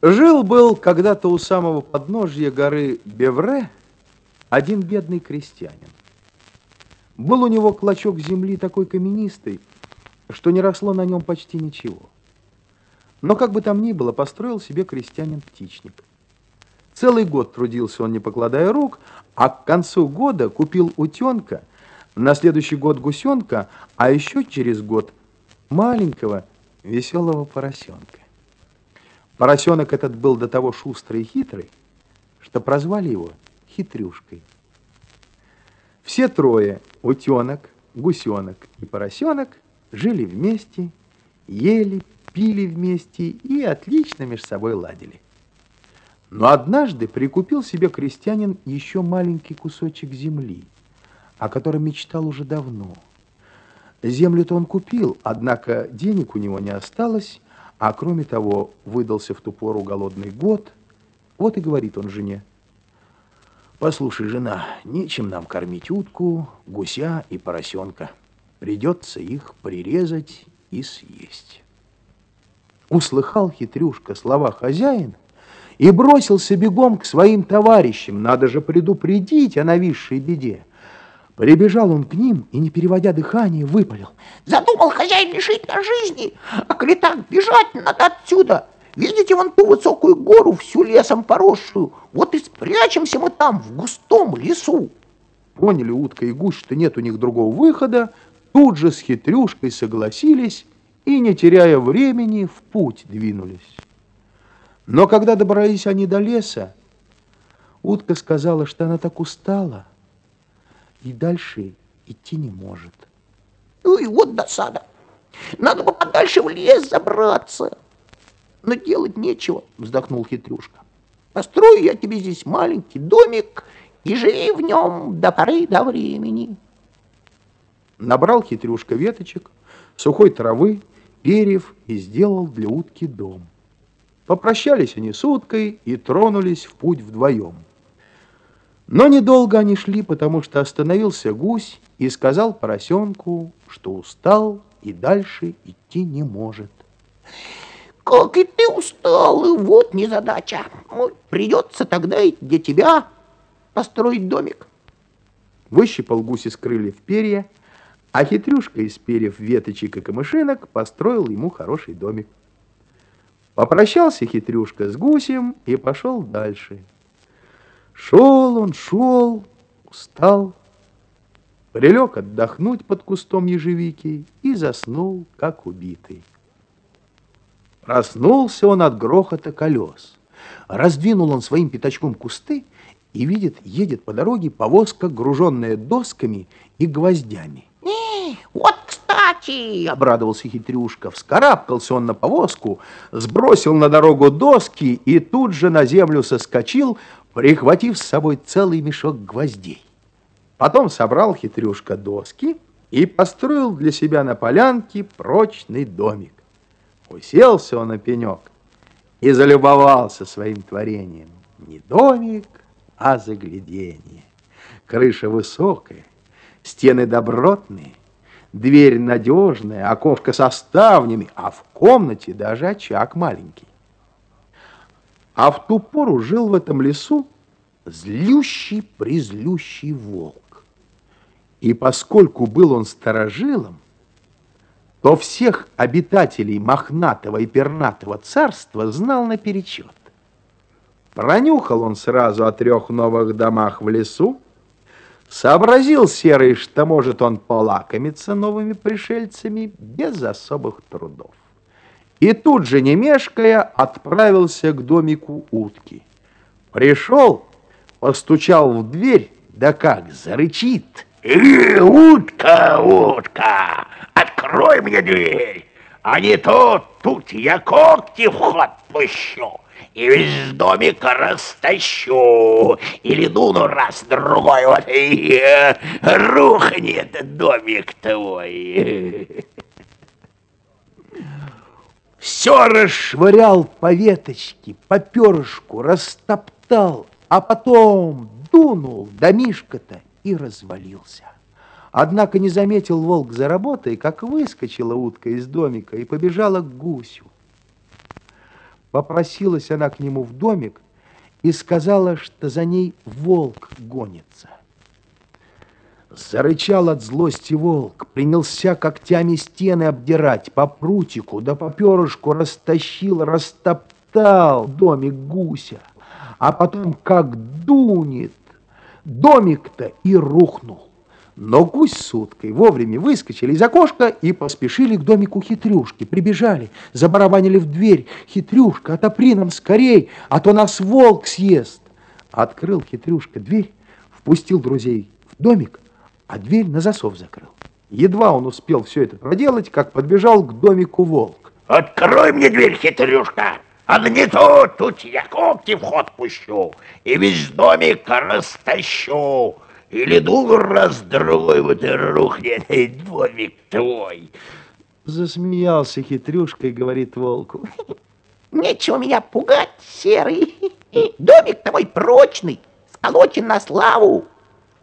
Жил-был когда-то у самого подножья горы Бевре один бедный крестьянин. Был у него клочок земли такой каменистый, что не росло на нем почти ничего. Но как бы там ни было, построил себе крестьянин птичник. Целый год трудился он, не покладая рук, а к концу года купил утенка, на следующий год гусенка, а еще через год маленького веселого поросенка. Поросенок этот был до того шустрый и хитрый, что прозвали его хитрюшкой. Все трое, утенок, гусенок и поросенок, жили вместе, ели, пили вместе и отлично между собой ладили. Но однажды прикупил себе крестьянин еще маленький кусочек земли, о котором мечтал уже давно. Землю-то он купил, однако денег у него не осталось, а кроме того, выдался в ту пору голодный год. Вот и говорит он жене. Послушай, жена, нечем нам кормить утку, гуся и поросенка. Придется их прирезать и съесть. Услыхал хитрюшка слова хозяина и бросился бегом к своим товарищам. Надо же предупредить о нависшей беде. Прибежал он к ним и, не переводя дыхание, выпалил. Задумал хозяин лишить нас жизни, а коли так бежать надо отсюда. Видите вон ту высокую гору, всю лесом поросшую? Вот и спрячемся мы там, в густом лесу. Поняли утка и гусь, что нет у них другого выхода, тут же с хитрюшкой согласились и, не теряя времени, в путь двинулись. Но когда добрались они до леса, утка сказала, что она так устала, и дальше идти не может. Ну и вот досада. Надо бы подальше в лес забраться. Но делать нечего, вздохнул хитрюшка. Построю я тебе здесь маленький домик и живи в нем до поры до времени. Набрал хитрюшка веточек, сухой травы, перьев и сделал для утки дом. Попрощались они с уткой и тронулись в путь вдвоем. Но недолго они шли, потому что остановился гусь и сказал поросенку, что устал и дальше идти не может. Как и ты устал, и вот незадача. Придется тогда и для тебя построить домик. Выщипал гусь из крыльев перья, а хитрюшка из перьев веточек и камышинок построил ему хороший домик. Попрощался хитрюшка с гусем и пошел дальше. Шел он, шел, устал, прилег отдохнуть под кустом ежевики и заснул, как убитый. Проснулся он от грохота колес. Раздвинул он своим пятачком кусты и видит, едет по дороге повозка, груженная досками и гвоздями. «Э, вот, кстати!» — обрадовался хитрюшка. Вскарабкался он на повозку, сбросил на дорогу доски и тут же на землю соскочил, прихватив с собой целый мешок гвоздей. Потом собрал хитрюшка доски и построил для себя на полянке прочный домик. Уселся он на пенек и залюбовался своим творением. Не домик, а загляденье. Крыша высокая, стены добротные, дверь надежная, окошко со ставнями, а в комнате даже очаг маленький. А в ту пору жил в этом лесу злющий-призлющий волк. И поскольку был он старожилом, то всех обитателей мохнатого и пернатого царства знал наперечет. Пронюхал он сразу о трех новых домах в лесу, сообразил серый, что может он полакомиться новыми пришельцами без особых трудов и тут же, не мешкая, отправился к домику утки. Пришел, постучал в дверь, да как зарычит. «Э, утка, утка, открой мне дверь, а не то тут я когти в ход пущу и весь домик растащу, или дуну раз другой, вот и э, рухнет домик твой». Все расшвырял по веточке, по перышку, растоптал, а потом дунул домишко-то и развалился. Однако не заметил волк за работой, как выскочила утка из домика и побежала к гусю. Попросилась она к нему в домик и сказала, что за ней волк гонится. Зарычал от злости волк, принялся когтями стены обдирать, по прутику да по перышку растащил, растоптал домик гуся, а потом как дунет, домик-то и рухнул. Но гусь с уткой вовремя выскочили из окошка и поспешили к домику хитрюшки. Прибежали, забарабанили в дверь. «Хитрюшка, отопри нам скорей, а то нас волк съест!» Открыл хитрюшка дверь, впустил друзей в домик, а дверь на засов закрыл. Едва он успел все это проделать, как подбежал к домику волк. Открой мне дверь, хитрюшка! А не то, тут я когти в ход пущу и весь домик растащу. Или дул раз-другой вот и рухнет и домик твой. Засмеялся хитрюшка и говорит волку. Нечего меня пугать, серый. Домик-то мой прочный, сколочен на славу.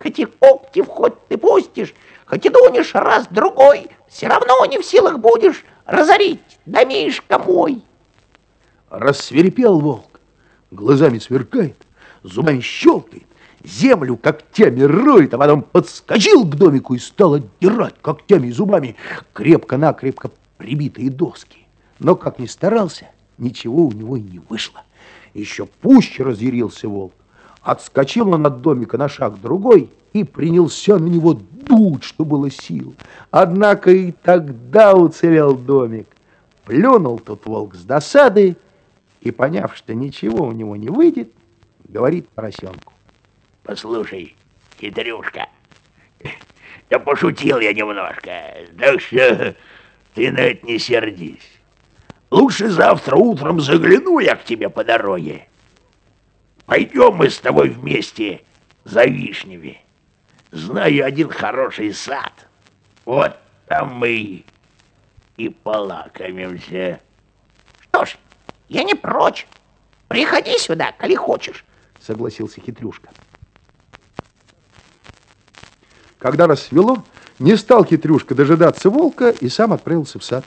Хоть и когти ход ты пустишь, хоть и дунешь раз-другой, все равно не в силах будешь разорить домишко мой. Рассверепел волк, глазами сверкает, зубами щелкает, землю когтями роет, а потом подскочил к домику и стал отдирать когтями и зубами крепко-накрепко прибитые доски. Но, как ни старался, ничего у него и не вышло. Еще пуще разъярился волк. Отскочил он от домика на шаг другой и принялся на него дуть, что было сил. Однако и тогда уцелел домик. Плюнул тут волк с досады и, поняв, что ничего у него не выйдет, говорит поросенку. Послушай, хитрюшка, да пошутил я немножко, так что ты на это не сердись. Лучше завтра утром загляну я к тебе по дороге. Пойдем мы с тобой вместе за вишнями. Знаю один хороший сад. Вот там мы и полакомимся. Что ж, я не прочь. Приходи сюда, коли хочешь, согласился хитрюшка. Когда рассвело, не стал хитрюшка дожидаться волка и сам отправился в сад.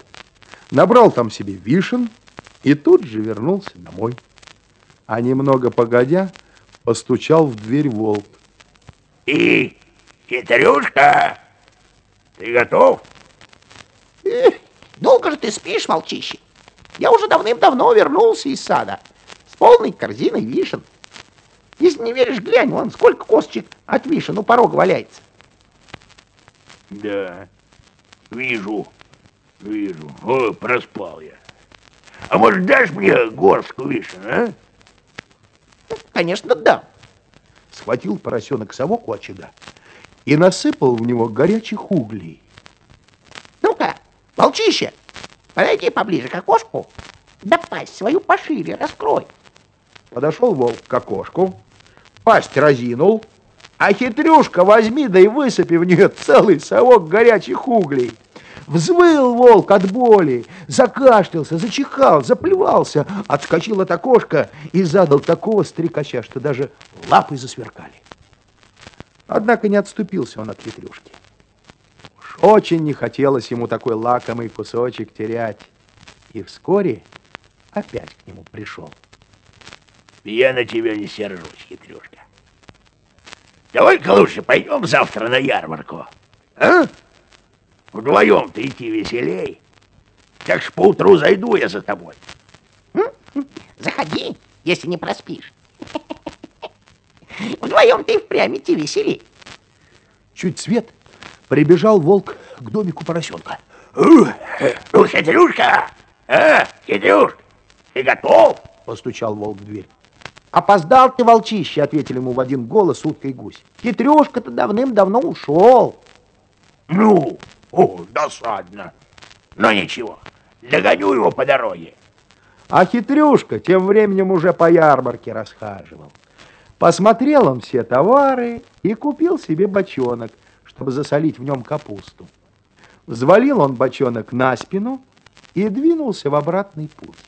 Набрал там себе вишен и тут же вернулся домой. А немного погодя, постучал в дверь волк. И, хитрюшка, ты готов? Эх, долго же ты спишь, волчище? Я уже давным-давно вернулся из сада с полной корзиной вишен. Если не веришь, глянь, вон сколько косточек от вишен у порога валяется. Да, вижу, вижу. О, проспал я. А может, дашь мне горстку вишен, а? Конечно, дам. Схватил поросенок совок у очага и насыпал в него горячих углей. Ну-ка, волчище, подойди поближе к окошку, да пасть свою пошире раскрой. Подошел волк к окошку, пасть разинул, а хитрюшка возьми, да и высыпи в нее целый совок горячих углей. Взвыл волк от боли, закашлялся, зачихал, заплевался, отскочил от окошка и задал такого стрекача, что даже лапы засверкали. Однако не отступился он от хитрюшки. Уж очень не хотелось ему такой лакомый кусочек терять. И вскоре опять к нему пришел. Я на тебя не сержусь, хитрюшка. Давай-ка лучше пойдем завтра на ярмарку. А? Вдвоем-то идти веселей. Так ж поутру зайду я за тобой. Заходи, если не проспишь. Вдвоем ты впрямь идти веселей. Чуть свет прибежал волк к домику поросенка. Ну, хитрюшка, а, хитрюш, ты готов? Постучал волк в дверь. Опоздал ты, волчище, ответили ему в один голос утка и гусь. Хитрюшка-то давным-давно ушел. Ну, о, досадно. Но ничего, догоню его по дороге. А хитрюшка тем временем уже по ярмарке расхаживал. Посмотрел он все товары и купил себе бочонок, чтобы засолить в нем капусту. Взвалил он бочонок на спину и двинулся в обратный путь.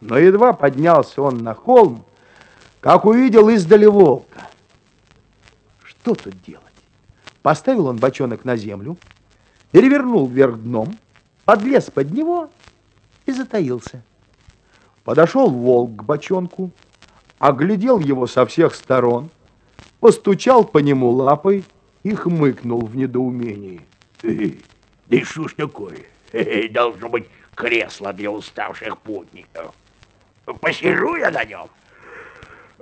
Но едва поднялся он на холм, как увидел издали волка. Что тут делать? Поставил он бочонок на землю, перевернул вверх дном, подлез под него и затаился. Подошел волк к бочонку, оглядел его со всех сторон, постучал по нему лапой и хмыкнул в недоумении. Да что ж такое? Должно быть кресло для уставших путников. Посижу я на нем,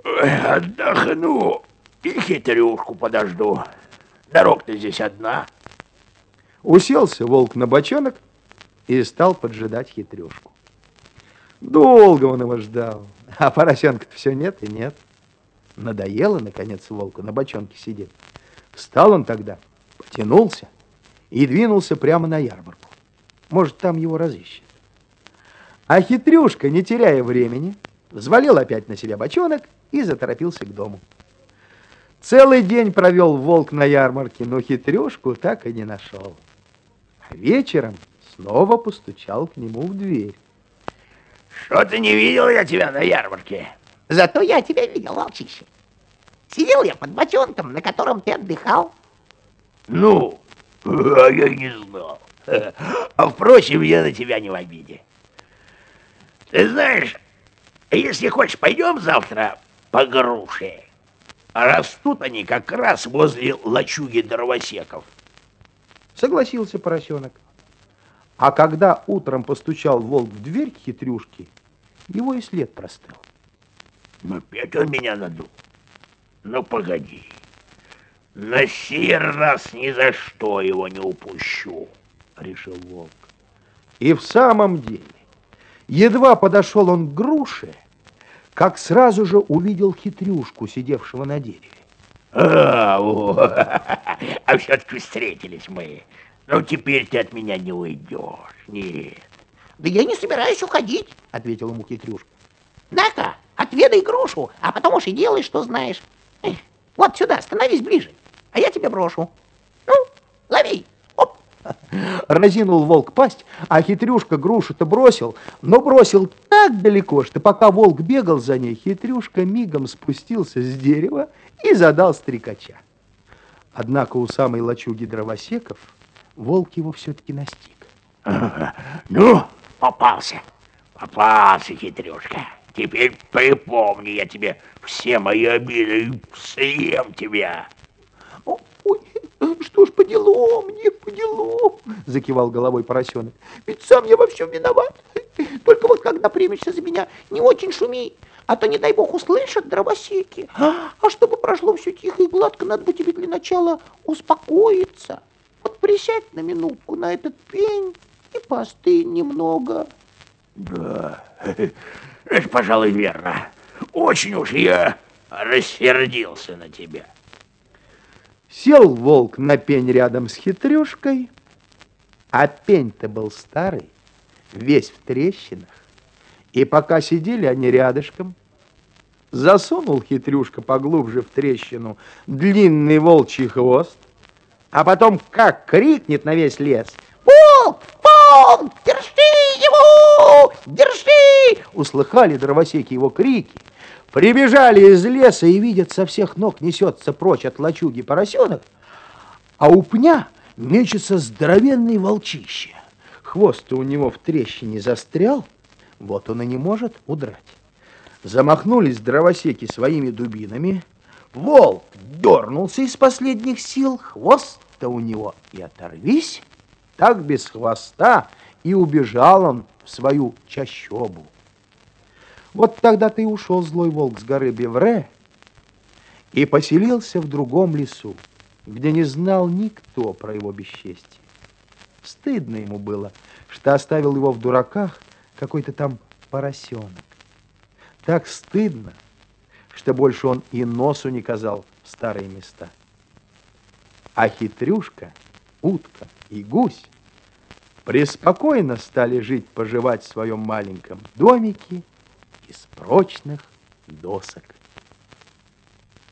отдохну и хитрюшку подожду. Дорог-то здесь одна. Уселся волк на бочонок и стал поджидать хитрюшку. Долго он его ждал, а поросенка-то все нет и нет. Надоело, наконец, волку на бочонке сидеть. Встал он тогда, потянулся и двинулся прямо на ярмарку. Может, там его разыщет. А хитрюшка, не теряя времени, взвалил опять на себя бочонок и заторопился к дому. Целый день провел волк на ярмарке, но хитрюшку так и не нашел. А вечером снова постучал к нему в дверь. Что-то не видел я тебя на ярмарке. Зато я тебя видел, волчище. Сидел я под бочонком, на котором ты отдыхал. Ну, а я не знал. А впрочем, я на тебя не в обиде. Ты знаешь, если хочешь, пойдем завтра по груше. Растут они как раз возле лачуги дровосеков. Согласился поросенок. А когда утром постучал волк в дверь хитрюшки, его и след простыл. Ну, опять он меня надул. Ну, погоди. На сей раз ни за что его не упущу, решил волк. И в самом деле, едва подошел он к груше, как сразу же увидел хитрюшку, сидевшего на дереве. А, о, а все-таки встретились мы. Ну, теперь ты от меня не уйдешь. Нет. Да я не собираюсь уходить, ответил ему хитрюшка. На-ка, отведай грушу, а потом уж и делай, что знаешь. Эх, вот сюда, становись ближе, а я тебя брошу. Ну. Разинул волк пасть, а хитрюшка грушу-то бросил, но бросил так далеко, что пока волк бегал за ней, хитрюшка мигом спустился с дерева и задал стрекача. Однако у самой лачуги дровосеков волк его все-таки настиг. Ну, попался, попался, хитрюшка. Теперь припомни я тебе все мои обиды и съем тебя. Что ж по делам, не по делам, закивал головой поросенок. Ведь сам я во всем виноват. Только вот когда примешься за меня, не очень шуми, а то, не дай бог, услышат дровосеки. А чтобы прошло все тихо и гладко, надо бы тебе для начала успокоиться. Вот присядь на минутку на этот пень и постынь немного. Да, это, пожалуй, верно. Очень уж я рассердился на тебя. Сел волк на пень рядом с хитрюшкой, а пень-то был старый, весь в трещинах. И пока сидели они рядышком, засунул хитрюшка поглубже в трещину длинный волчий хвост, а потом как крикнет на весь лес. «Волк! Волк! Держи его! Держи!» Услыхали дровосеки его крики, прибежали из леса и видят, со всех ног несется прочь от лачуги поросенок, а у пня мечется здоровенный волчище. Хвост у него в трещине застрял, вот он и не может удрать. Замахнулись дровосеки своими дубинами, волк дернулся из последних сил, хвост-то у него и оторвись, так без хвоста и убежал он в свою чащобу. Вот тогда ты ушел злой волк с горы Бевре и поселился в другом лесу, где не знал никто про его бесчестие. Стыдно ему было, что оставил его в дураках какой-то там поросенок. Так стыдно, что больше он и носу не казал в старые места. А хитрюшка, утка и гусь преспокойно стали жить-поживать в своем маленьком домике из прочных досок.